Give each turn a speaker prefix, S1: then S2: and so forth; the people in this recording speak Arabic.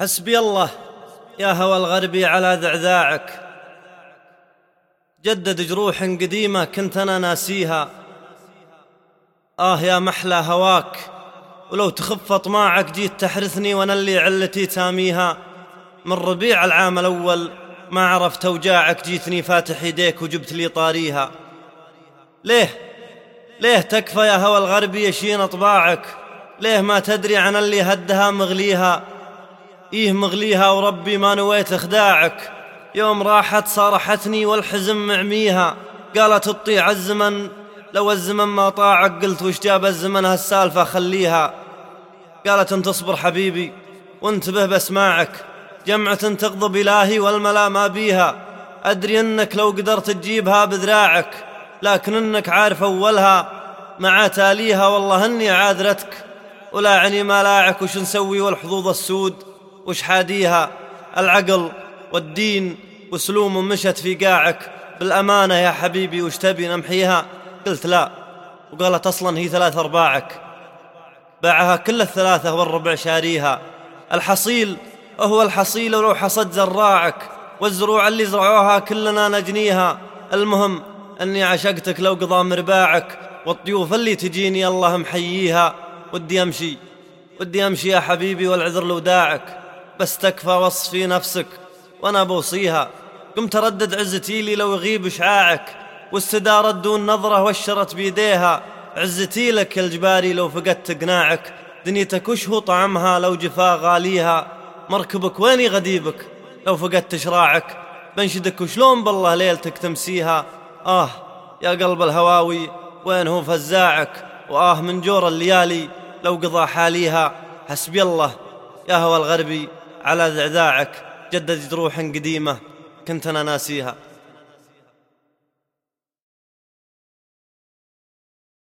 S1: حسبي الله يا هوى الغربي على ذعذاعك. جدد جروح قديمة كنت أنا ناسيها. آه يا محلى هواك ولو تخف أطماعك جيت تحرثني وأنا اللي علتي تاميها. من ربيع العام الأول ما عرفت أوجاعك جيتني فاتح يديك وجبت لي طاريها. ليه؟ ليه تكفى يا هوى الغربي يشين أطباعك ليه ما تدري عن اللي هدها مغليها؟ إيه مغليها وربي ما نويت إخداعك يوم راحت صارحتني والحزن معميها. قالت تطيع الزمن لو الزمن ما طاعك قلت وش جاب الزمن هالسالفة خليها. قالت ان تصبر حبيبي وانتبه بسماعك جمعة تغضب إلهي والملا ما بيها. أدري أنك لو قدرت تجيبها بذراعك لكن أنك عارف أولها. مع تاليها والله أني عاذرتك. ولا عني ملاعك وش نسوي والحظوظ السود. وش حاديها؟ العقل والدين وسلوم مشت في قاعك. بالأمانة يا حبيبي وش تبي نمحيها؟ قلت لا. وقالت أصلا هي ثلاث أرباعك. باعها كل الثلاثة والربع شاريها. الحصيل هو الحصيل ولو حصد زراعك. والزروع اللي زرعوها كلنا نجنيها. المهم أني عشقتك لو قضى مرباعك. والضيوف اللي تجيني الله محييها. ودي أمشي. ودي أمشي يا حبيبي والعذر لو داعك بس تكفى وصفي نفسك وأنا بوصيها. قم تردد عزتي لي لو يغيب إشعاعك واستدارت دون نظرة وشرت بيديها. عزتي لك الجباري لو فقدت قناعك دنيتك وش هو طعمها لو جفا غاليها. مركبك ويني غديبك؟ لو فقدت شراعك. بنشدك وشلون بالله ليلتك تمسيها؟ آه يا قلب الهواوي وين هو فزاعك؟ وآه من جور الليالي لو قضى حاليها. حسبي الله يا هوى الغربي. على ذعذاعك جدد روح قديمة كنت أنا ناسيها.